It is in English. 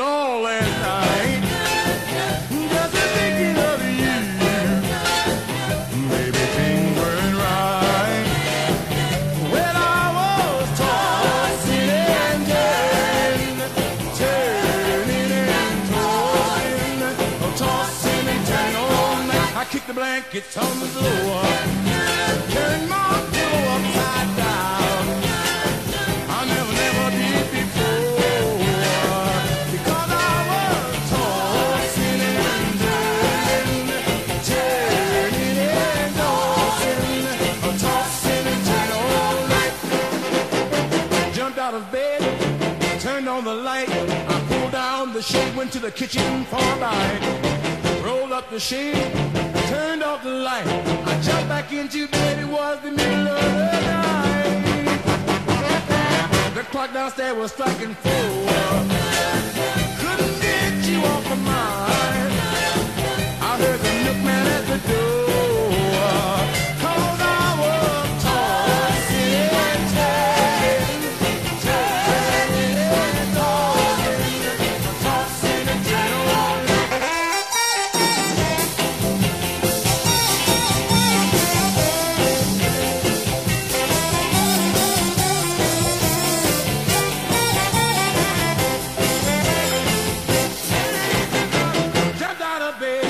all last night. Just thinking of you. Maybe things weren't right. When I was tossing and turning, turning and tossing, oh, tossing and turning all night. I kicked the blankets on the floor, turned my pillow upside down. Out of bed, turned on the light. I pulled down the shade, went to the kitchen for a bite. Rolled up the shade, turned off the light. I jumped back into bed, it was the middle of the night. The clock downstairs was striking four. Couldn't get you off my mind. I heard the milkman at the door.